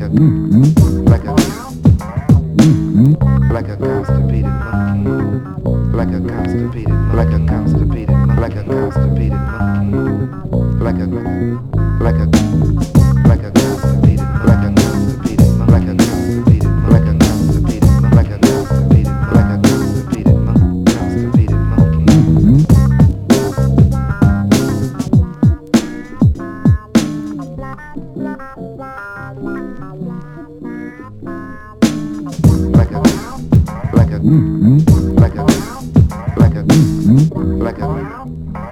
like a mm-hmm. like a like a constipated monkey. Like a constipated like a constipated monkey. Like a like a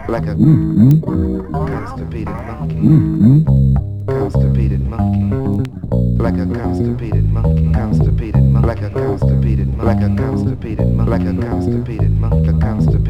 like a constipated monkey like a constipated monkey constipated monkey like a constipated monkey, like a constipated monkey, like a constipated monkey, constipated